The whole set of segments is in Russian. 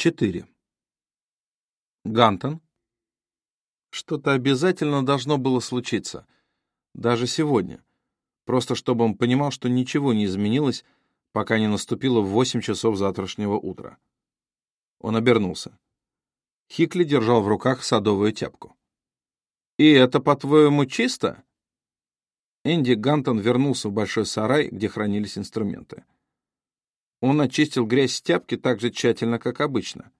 4. Гантон. Что-то обязательно должно было случиться. Даже сегодня. Просто чтобы он понимал, что ничего не изменилось, пока не наступило в 8 часов завтрашнего утра. Он обернулся. Хикли держал в руках садовую тяпку. «И это, по-твоему, чисто?» Энди Гантон вернулся в большой сарай, где хранились инструменты. Он очистил грязь с тяпки так же тщательно, как обычно.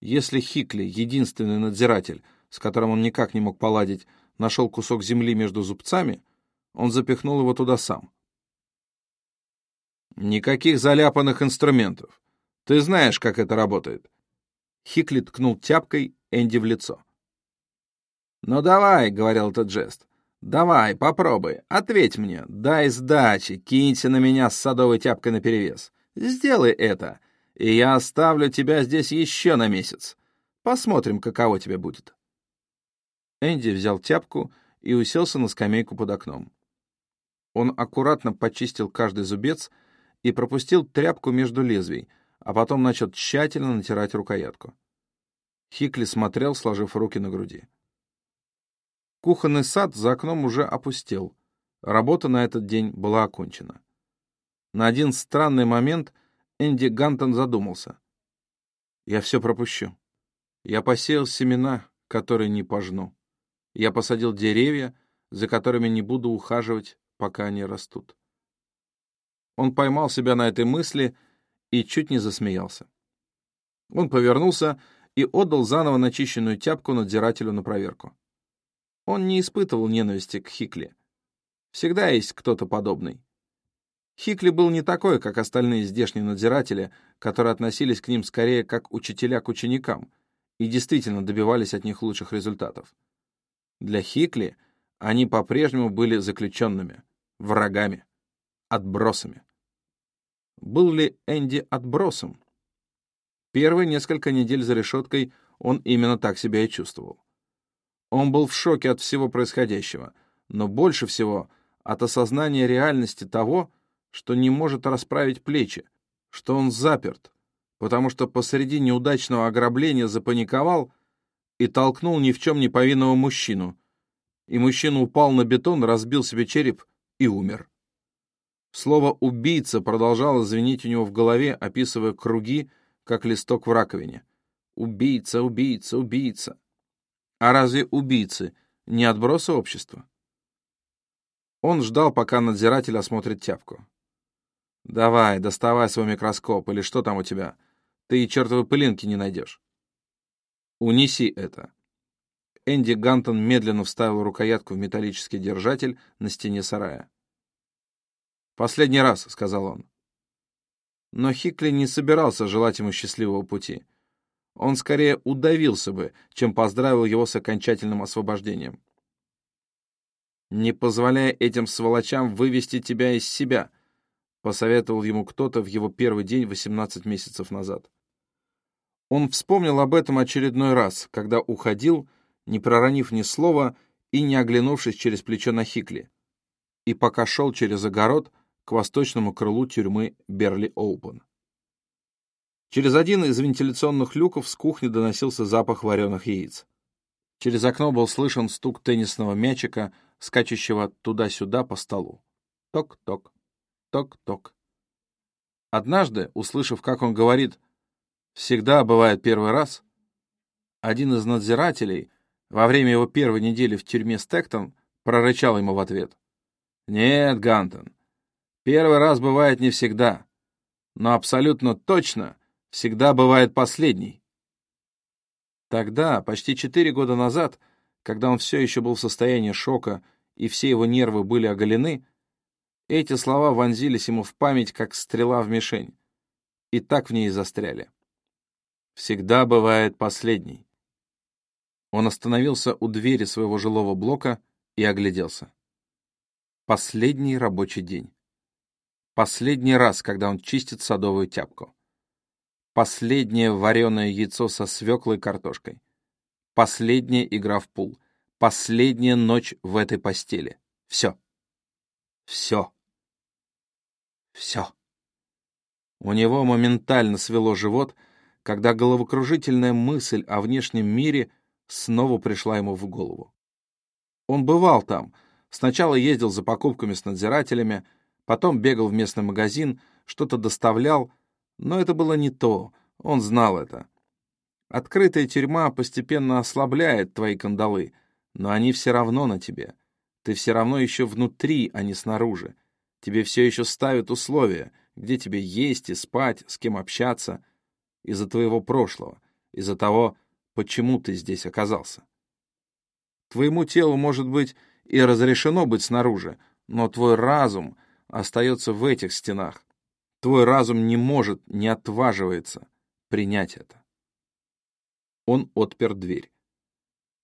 Если Хикли, единственный надзиратель, с которым он никак не мог поладить, нашел кусок земли между зубцами, он запихнул его туда сам. «Никаких заляпанных инструментов. Ты знаешь, как это работает». Хикли ткнул тяпкой Энди в лицо. «Ну давай», — говорил этот жест, — «давай, попробуй, ответь мне, дай сдачи, кинься на меня с садовой тяпкой наперевес. Сделай это, и я оставлю тебя здесь еще на месяц. Посмотрим, каково тебе будет». Энди взял тяпку и уселся на скамейку под окном. Он аккуратно почистил каждый зубец и пропустил тряпку между лезвий, а потом начал тщательно натирать рукоятку. Хикли смотрел, сложив руки на груди. Кухонный сад за окном уже опустел. Работа на этот день была окончена. На один странный момент Энди Гантон задумался. «Я все пропущу. Я посеял семена, которые не пожну. Я посадил деревья, за которыми не буду ухаживать, пока они растут». Он поймал себя на этой мысли и чуть не засмеялся. Он повернулся и отдал заново начищенную тяпку надзирателю на проверку. Он не испытывал ненависти к Хикли. Всегда есть кто-то подобный. Хикли был не такой, как остальные здешние надзиратели, которые относились к ним скорее как учителя к ученикам и действительно добивались от них лучших результатов. Для Хикли они по-прежнему были заключенными, врагами, отбросами. Был ли Энди отбросом? Первые несколько недель за решеткой он именно так себя и чувствовал. Он был в шоке от всего происходящего, но больше всего от осознания реальности того, что не может расправить плечи, что он заперт, потому что посреди неудачного ограбления запаниковал и толкнул ни в чем не повинного мужчину, и мужчина упал на бетон, разбил себе череп и умер. Слово «убийца» продолжало звенеть у него в голове, описывая круги, как листок в раковине. «Убийца, убийца, убийца». А разве убийцы не отбросы общества? Он ждал, пока надзиратель осмотрит тяпку. «Давай, доставай свой микроскоп, или что там у тебя? Ты и чертовы пылинки не найдешь». «Унеси это». Энди Гантон медленно вставил рукоятку в металлический держатель на стене сарая. «Последний раз», — сказал он. Но Хикли не собирался желать ему счастливого пути. Он скорее удавился бы, чем поздравил его с окончательным освобождением. «Не позволяя этим сволочам вывести тебя из себя», посоветовал ему кто-то в его первый день 18 месяцев назад. Он вспомнил об этом очередной раз, когда уходил, не проронив ни слова и не оглянувшись через плечо на Хикли, и пока шел через огород к восточному крылу тюрьмы Берли Оупен. Через один из вентиляционных люков с кухни доносился запах вареных яиц. Через окно был слышен стук теннисного мячика, скачущего туда-сюда по столу. Ток-ток. Ток-ток. Однажды, услышав, как он говорит «всегда бывает первый раз», один из надзирателей во время его первой недели в тюрьме Стектон прорычал ему в ответ. «Нет, Гантон, первый раз бывает не всегда, но абсолютно точно всегда бывает последний». Тогда, почти четыре года назад, когда он все еще был в состоянии шока и все его нервы были оголены, эти слова вонзились ему в память, как стрела в мишень, и так в ней застряли. Всегда бывает последний. Он остановился у двери своего жилого блока и огляделся. Последний рабочий день. Последний раз, когда он чистит садовую тяпку. Последнее вареное яйцо со свеклой картошкой. Последняя игра в пул. Последняя ночь в этой постели. Все. Все. Все. У него моментально свело живот, когда головокружительная мысль о внешнем мире снова пришла ему в голову. Он бывал там, сначала ездил за покупками с надзирателями, потом бегал в местный магазин, что-то доставлял, но это было не то, он знал это. Открытая тюрьма постепенно ослабляет твои кандалы, но они все равно на тебе. Ты все равно еще внутри, а не снаружи. Тебе все еще ставят условия, где тебе есть и спать, с кем общаться. Из-за твоего прошлого, из-за того, почему ты здесь оказался. Твоему телу, может быть, и разрешено быть снаружи, но твой разум остается в этих стенах. Твой разум не может, не отваживается принять это. Он отпер дверь.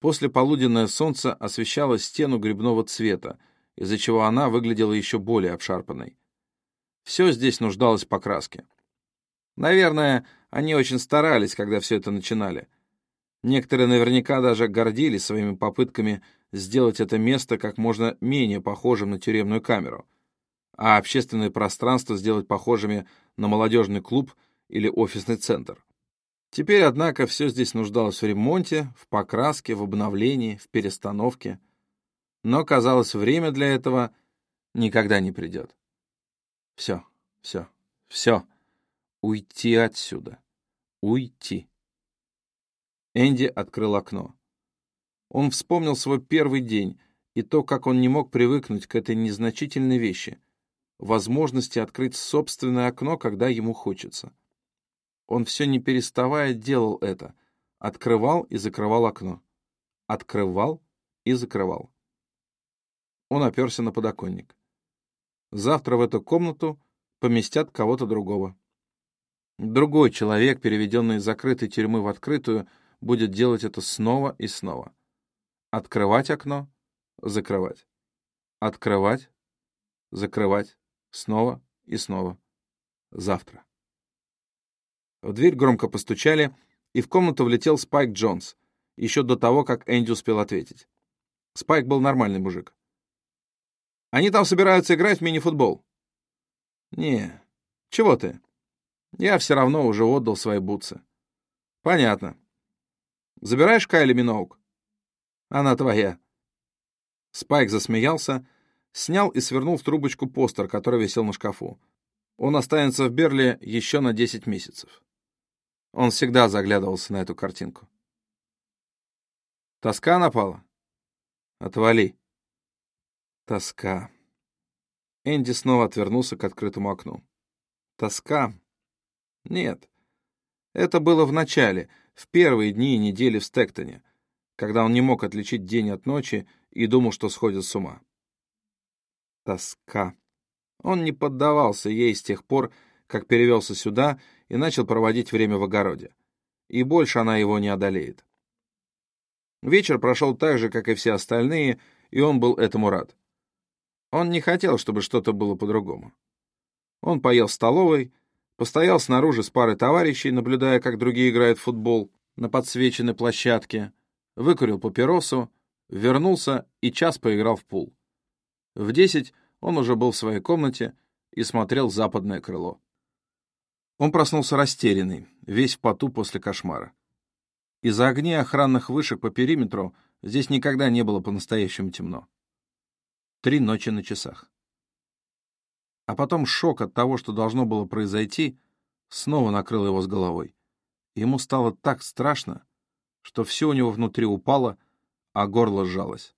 После полуденное солнце освещало стену грибного цвета, из-за чего она выглядела еще более обшарпанной. Все здесь нуждалось в покраске. Наверное, они очень старались, когда все это начинали. Некоторые наверняка даже гордились своими попытками сделать это место как можно менее похожим на тюремную камеру, а общественное пространство сделать похожими на молодежный клуб или офисный центр. Теперь, однако, все здесь нуждалось в ремонте, в покраске, в обновлении, в перестановке. Но, казалось, время для этого никогда не придет. Все, все, все. Уйти отсюда. Уйти. Энди открыл окно. Он вспомнил свой первый день и то, как он не мог привыкнуть к этой незначительной вещи — возможности открыть собственное окно, когда ему хочется. Он все не переставая делал это. Открывал и закрывал окно. Открывал и закрывал. Он оперся на подоконник. Завтра в эту комнату поместят кого-то другого. Другой человек, переведенный из закрытой тюрьмы в открытую, будет делать это снова и снова. Открывать окно, закрывать. Открывать, закрывать, снова и снова. Завтра. В дверь громко постучали, и в комнату влетел Спайк Джонс, еще до того, как Энди успел ответить. Спайк был нормальный мужик. «Они там собираются играть в мини-футбол?» «Не. Чего ты? Я все равно уже отдал свои бутсы». «Понятно. Забираешь Кайли Миноук?» «Она твоя». Спайк засмеялся, снял и свернул в трубочку постер, который висел на шкафу. Он останется в Берле еще на 10 месяцев. Он всегда заглядывался на эту картинку. Тоска напала? Отвали. Тоска. Энди снова отвернулся к открытому окну. Тоска? Нет. Это было в начале, в первые дни и недели в Стектоне, когда он не мог отличить день от ночи и думал, что сходит с ума. Тоска. Он не поддавался ей с тех пор, как перевелся сюда и начал проводить время в огороде. И больше она его не одолеет. Вечер прошел так же, как и все остальные, и он был этому рад. Он не хотел, чтобы что-то было по-другому. Он поел в столовой, постоял снаружи с парой товарищей, наблюдая, как другие играют в футбол на подсвеченной площадке, выкурил папиросу, вернулся и час поиграл в пул. В десять он уже был в своей комнате и смотрел западное крыло. Он проснулся растерянный, весь в поту после кошмара. Из-за огней охранных вышек по периметру здесь никогда не было по-настоящему темно. Три ночи на часах. А потом шок от того, что должно было произойти, снова накрыл его с головой. Ему стало так страшно, что все у него внутри упало, а горло сжалось.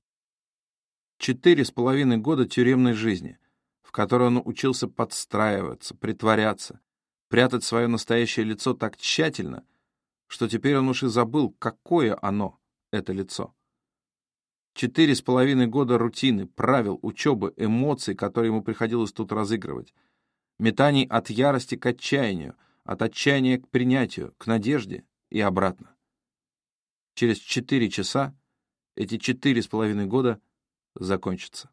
Четыре с половиной года тюремной жизни, в которой он учился подстраиваться, притворяться, прятать свое настоящее лицо так тщательно, что теперь он уж и забыл, какое оно, это лицо. Четыре с половиной года рутины, правил, учебы, эмоций, которые ему приходилось тут разыгрывать. Метаний от ярости к отчаянию, от отчаяния к принятию, к надежде и обратно. Через четыре часа эти четыре с половиной года закончатся.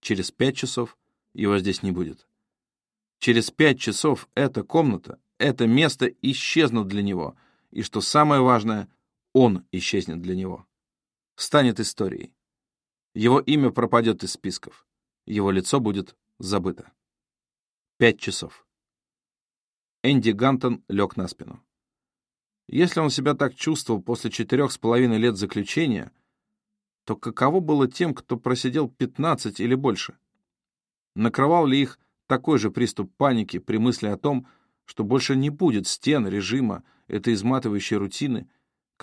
Через пять часов его здесь не будет. Через пять часов эта комната, это место исчезнут для него, и, что самое важное, он исчезнет для него. Станет историей. Его имя пропадет из списков. Его лицо будет забыто. Пять часов. Энди Гантон лег на спину. Если он себя так чувствовал после четырех с половиной лет заключения, то каково было тем, кто просидел 15 или больше? Накрывал ли их такой же приступ паники при мысли о том, что больше не будет стен, режима, этой изматывающей рутины,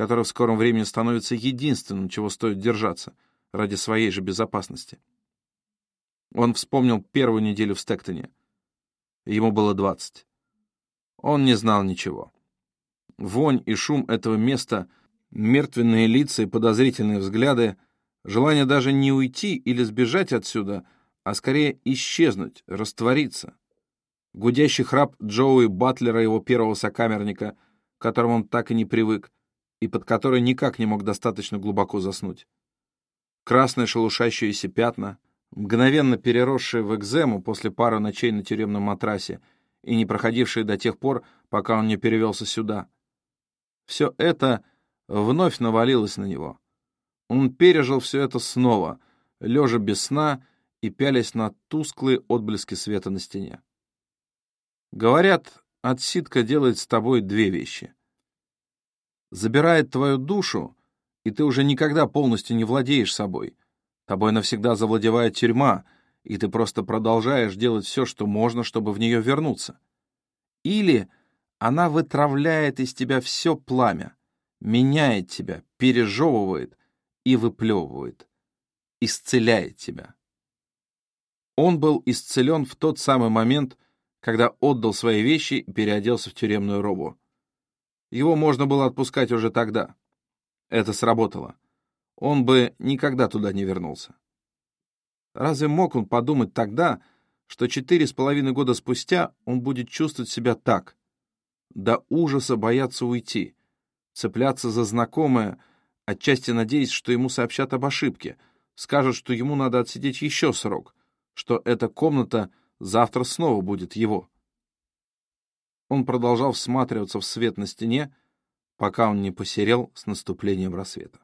которая в скором времени становится единственным, чего стоит держаться ради своей же безопасности? Он вспомнил первую неделю в Стектоне. Ему было 20. Он не знал ничего. Вонь и шум этого места, мертвенные лица и подозрительные взгляды, желание даже не уйти или сбежать отсюда, а скорее исчезнуть, раствориться. Гудящий храп Джоуи Батлера, его первого сокамерника, к которому он так и не привык, и под который никак не мог достаточно глубоко заснуть. Красные шелушащиеся пятна, мгновенно переросшие в экзему после пары ночей на тюремном матрасе и не проходившие до тех пор, пока он не перевелся сюда — все это вновь навалилось на него. Он пережил все это снова, лежа без сна и пялясь на тусклые отблески света на стене. Говорят, отсидка делает с тобой две вещи. Забирает твою душу, и ты уже никогда полностью не владеешь собой. Тобой навсегда завладевает тюрьма, и ты просто продолжаешь делать все, что можно, чтобы в нее вернуться. Или она вытравляет из тебя все пламя, меняет тебя, пережевывает и выплевывает, исцеляет тебя. Он был исцелен в тот самый момент, когда отдал свои вещи и переоделся в тюремную робу. Его можно было отпускать уже тогда. Это сработало. Он бы никогда туда не вернулся. Разве мог он подумать тогда, что четыре с половиной года спустя он будет чувствовать себя так, до ужаса бояться уйти, цепляться за знакомое, отчасти надеясь, что ему сообщат об ошибке, скажут, что ему надо отсидеть еще срок, что эта комната завтра снова будет его. Он продолжал всматриваться в свет на стене, пока он не посерел с наступлением рассвета.